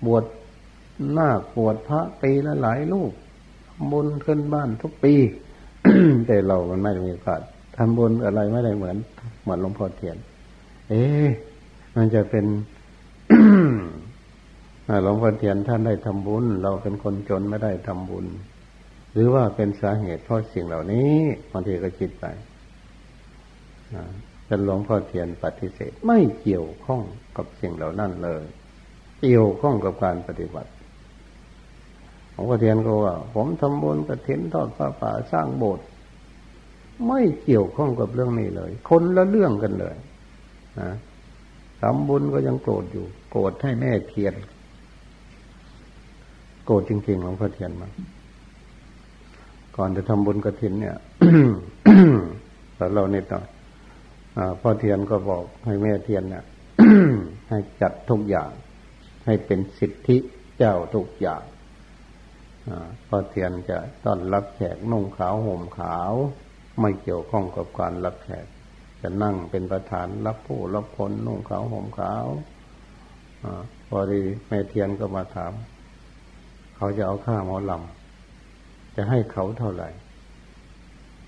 บวชน้าบวชพระปีละหลายลูกทำบุญขึ้นบ้านทุกปี แต่เรามันไม่มีโอกาสทำบุญอะไรไม่ได้เหมือนเหมือนหลวงพ่อเทียน เอ๊มันจะเป็นหลวงพ่อเทียนท่านได้ทำบุญ เราเป็นคนจนไม่ได้ทำบุญ หรือว่าเป็นสาเหตุเพราะสิ่งเหล่านี้บางทีก็คิดไปเป็นหลวงพ่อเทียนปฏิเสธไม่เกี่ยวข้องกับสิ่งเหล่านั้นเลย เกี่ยวข้องกับการปฏิบัติหลวงพ่อเทียนก็ว่า ผมทำบุญกระถินทอดพระป่าสร้างโบสถ์ไม่เกี่ยวข้องกับเรื่องนี้เลย คนละเรื่องกันเลยนะทำบุญก็ยังโกรธอยู่ โกรธให้แม่เทียน โกรธจริงๆหลวงพ่อเทียนมา ก่อนจะทำบุญกระถินเนี่ยแต่เราเนี่ยต่อพ่อเทียนก็บอกให้แม่เทียนเนี่ยให้จัดทุกอย่าง ให้เป็นสิทธิเจ้าทุกอย่างพ่อเทียนจะต้อนรับแขกนุ่งขาวห่มขาว ไม่เกี่ยวข้องกับการรับแขก จะนั่งเป็นประธานรับผู้รับคนนุ่งขาวห่มขาวอพอดีแม่เทียนก็มาถาม เขาจะเอาค่าหมอลำ จะให้เขาเท่าไหร่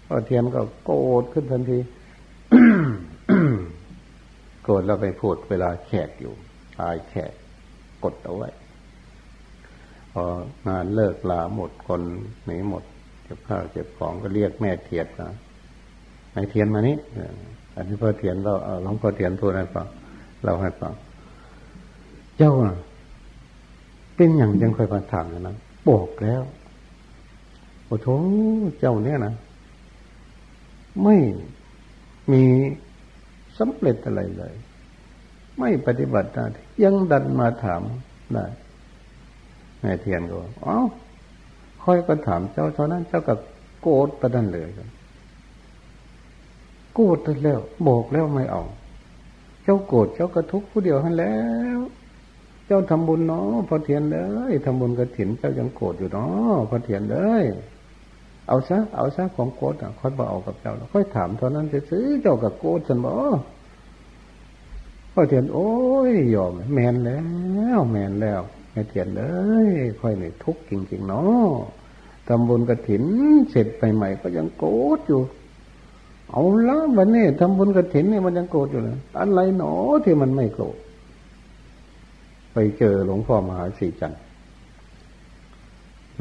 พอเทียนก็โกรธขึ้นทันทีโกรธแล้วไปพูดเวลาแขกอยู่ตายแขกกดเอาไว้พองานเลิกลาหมดคนหนีหมดเก็บข้าวเก็บของก็เรียกแม่เทียนมาไอเทียนมานี้อันนี้พ่อเทียนเราหลวงพ่อเทียนพูดให้ฟังเราให้ฟังเจ้าเป็นอย่างยังคอยมาถามนะบอกแล้ว อ้โถเจ้าเนี่ยนะไม่มีสำเร็จอะไรเลย ไม่ปฏิบัติได้ยังดันมาถามได้แม่เทียนก็อ๋อค่อยก็ถามเจ้าเท่านั้น เจ้ากับโกรธประดันเลยกันโกรธแล้วบอกแล้วไม่เอา เจ้าโกรธเจ้าก็ทุกข์ผู้เดียวหันแล้ว เจ้าทำบุญเนาะพอเทียนเลยทำบุญกระถินเจ้ายังโกรธอยู่เนาะพอเทียนเลย เอาซะเอาซะของโกรธอะค่อยบอกเอากับเจ้าค่อยถามเท่านั้นจะซื้อเจ้ากับโกรธฉันบอกพ่อเทียนโอ้ยยอมแมนแล้วแมนแล้วแม่เทียนเลยค่อยหนี่ทุกข์จริงๆเนาะทำบุญกระถินเสร็จไปใหม่ก็ยังโกรธอยู่ เอาละวันนี้ทำบุญกระถินเนี่ยมันยังโกรธอยู่เลยอะไรหนอที่มันไม่โกรธไปเจอหลวงพ่อมหาสีจัน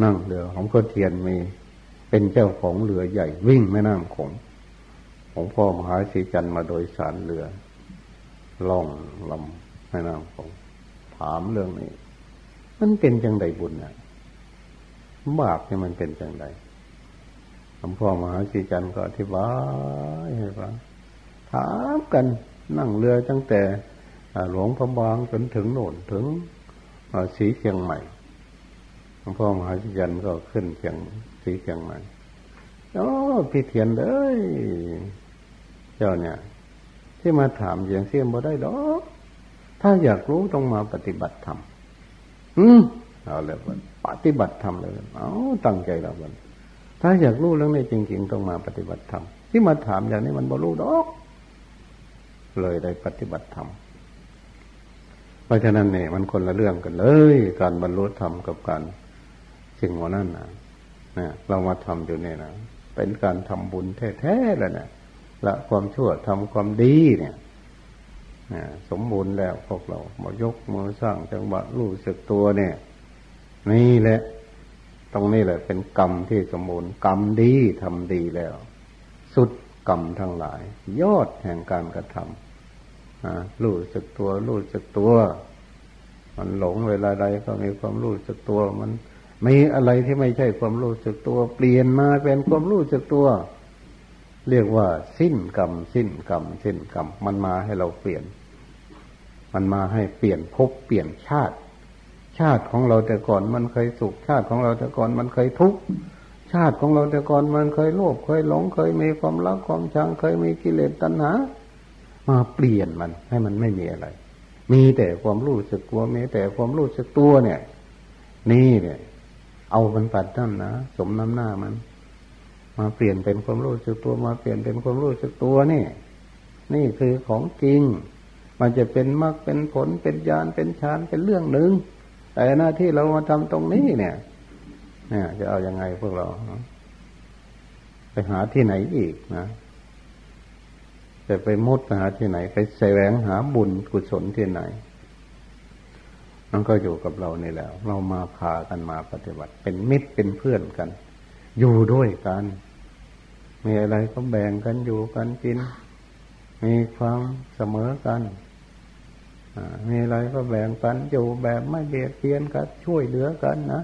นั่งเรือของพ่อเทียนมี เป็นเจ้าของเรือใหญ่วิ่งแม่น้ำขงหลวงพ่อมหาสีจันมาโดยสารเรือ ล่องลำแม่น้ำขงถามเรื่องนี้ มันเป็นจังใดบุญนะบาปเนี่ยมันเป็นจังใดหลวงพ่อมหาสีจันก็อธิบายให้ฟังถามกันนั่งเรือตั้งแต่หลวงพระบางจนถึงโน่นถึงสีเชียงใหม่หลวงพ่อมหาจันก็ขึ้นเชียง สีเชียงใหม่โอ้พี่เทียนเลยเจ้าเนี่ย ที่มาถามอย่างเสียมบ่ได้ดอกถ้าอยากรู้ต้องมาปฏิบัติธรรมอืมเอาเลยวันปฏิบัติธรรมเลยเอาตั้งใจแล้ววันถ้าอยากรู้เรื่องนี้จริง ๆ ต้องมาปฏิบัติธรรมที่มาถามอย่างนี้มันบ่รู้ดอก เลยได้ปฏิบัติธรรมเพราะฉะนั้นเนี่ยมันคนละเรื่องกันเลย การบรรลุธรรมกับการสิ่งว่านั่นนะ นะเรามาทำอยู่เนี่ยนะเป็นการทำบุญแท้ๆเลยนะละความชั่วทำความดีเนี่ยนะสมบูรณ์แล้วพวกเรามายกมือสร้างจังหวะรู้สึกตัวเนี่ย นี่แหละ ตรงนี้แหละ เป็นกรรมที่สมบูรณ์กรรมดีทำดีแล้ว สุดกรรมทั้งหลาย ยอดแห่งการกระทำรู้สึกตัว รู้สึกตัว มันหลงเวลาใดก็มีความรู้สึกตัวมัน มีอะไรที่ไม่ใช่ความรู้สึกตัว เปลี่ยนมาเป็นความรู้สึกตัว เรียกว่า สิ้นกรรม สิ้นกรรม สิ้นกรรม มันมาให้เราเปลี่ยน มันมาให้เปลี่ยนภพเปลี่ยนชาติ ชาติของเราแต่ก่อนมันเคยสุข ชาติของเราแต่ก่อนมันเคยทุกข์ชาติของเราแต่ก่อนมันเคยโลภเคยหลงเคยมีความรักความชังเคยมีกิเลสตัณหา มาเปลี่ยนมันให้มันไม่มีอะไร มีแต่ความรู้สึกตัวมีแต่ความรู้สึกตัวเนี่ย นี่เนี่ย เอามันปัดนั่นนะสมน้ำหน้ามัน มาเปลี่ยนเป็นความรู้สึกตัวมาเปลี่ยนเป็นความรู้สึกตัวนี่ นี่คือของจริง มันจะเป็นมรรคเป็นผลเป็นญาณเป็นฌานเป็นเรื่องหนึ่งแต่หน้าที่เรามาทำตรงนี้เนี่ยเนี่ยจะเอาอยัางไงพวกเรา ไปหาที่ไหนอีกนะจะไปมุดไปหาที่ไหน ไปแสวงหาบุญกุศลที่ไหน มันก็อยู่กับเรานี่แหละเรามาพากันมาปฏิบัติ เป็นมิตรเป็นเพื่อนกัน อยู่ด้วยกัน มีอะไรก็แบ่งกันอยู่กันกิน มีความเสมอกันมีอะไรก็แบ่งกันอยู่แบบไม่เบียดเบียนกันช่วยเหลือกันนะ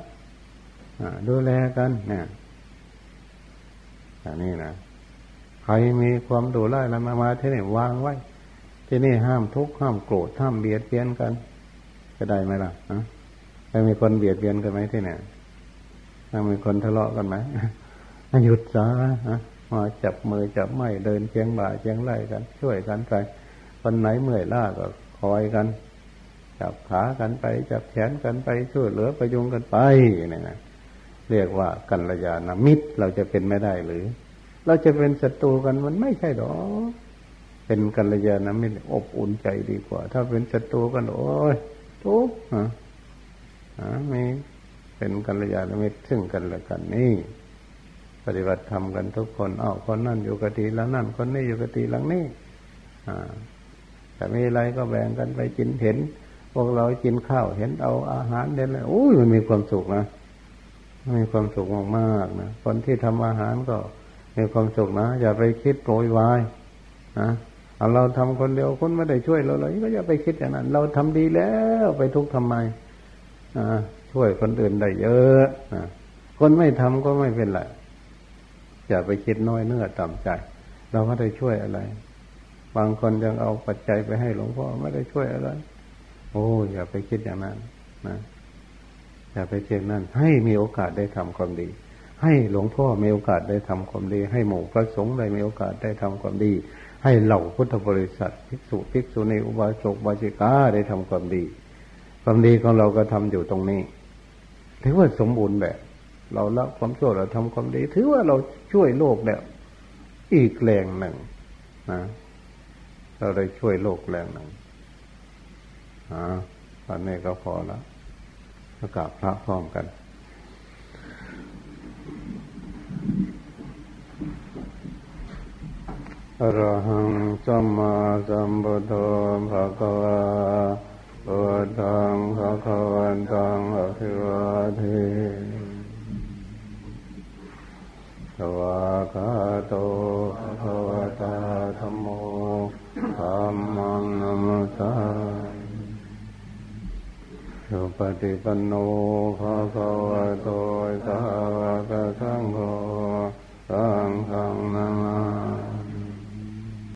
ดูแลกันเนี่ยอันนี้นะใครมีความดูแลแล้วมามาที่นี่วางไว้ ที่นี่ห้ามทุกข์ห้ามโกรธห้ามเบียดเบียนกัน จะได้ไหมล่ะฮะถ้ามีคนเบียดเบียนกันไหมที่ไหนถ้ามีคนทะเลาะกันไหมหยุดซะมาจับมือจับไม้เดินเชียงบ่าเชียงไล่กัน ช่วยกันไปคนไหนเมื่อยล้าก็คอยกัน จับขากันไป จับแขนกันไปช่วยเหลือประยุงกันไปนี่นะเรียกว่ากัลยาณมิตรเราจะเป็นไม่ได้หรือ เราจะเป็นศัตรูกันมันไม่ใช่หรอกเป็นกัลยาณมิตรอบอุ่นใจดีกว่า ถ้าเป็นศัตรูกันโอ้ย ทุกข์มีเป็นกัลยาณมิตรซึ่งกันและกันนี่ ปฏิบัติธรรมกันทุกคนอ้าวคนนั่นอยู่กติแล้วนั่นคนนี้อยู่กติหลังนี้แต่มีอะไรก็แบ่งกันไปกินเห็น พวกเรากินข้าวเห็นเอาอาหารเด่นเลยโอ้ยมันมีความสุขนะมีความสุขมากๆนะคนที่ทำอาหารก็มีความสุขนะอย่าไปคิดโปรยวายนะ เราทำคนเดียวคนไม่ได้ช่วยเราเลยก็อย่าไปคิดอย่างนั้น เราทำดีแล้วไปทุกข์ทำไมช่วยคนอื่นได้เยอะคนไม่ทำก็ไม่เป็นไรอย่าไปคิดน้อยเนื้อต่ำใจ เราไม่ได้ช่วยอะไร บางคนยังเอาปัจจัยไปให้หลวงพ่อไม่ได้ช่วยอะไร โอ้อย่าไปคิดอย่างนั้นนะอย่าไปคิดนั่นให้มีโอกาสได้ทำความดี ให้หลวงพ่อมีโอกาสได้ทำความดี ให้หมู่พระสงฆ์ได้มีโอกาสได้ทำความดี ให้เหล่าพุทธบริษัทภิกษุภิกษุในอุบาสกบาสิกาได้ทำความดี ความดีของเราก็ทำอยู่ตรงนี้ ถือว่าสมบูรณ์แบบ เราละความชั่วเราทำความดี ถือว่าเราช่วยโลกแล้วอีกแรงหนึ่งนะเราได้ช่วยโลกแรงหนึ่งอ่าวันนี้ก็พอแล้วประกาศพระพร้อมกัน อรหังสัมมาสัมพุทโธภะคะวะพุทธังภะคะวันตังอภิวาเทสวากาโตภะคะวะตาธรรมโมธัมมังนัมสาสุปฏิปันโนภะคะวะโตสาวกสังโฆสังฆังนาม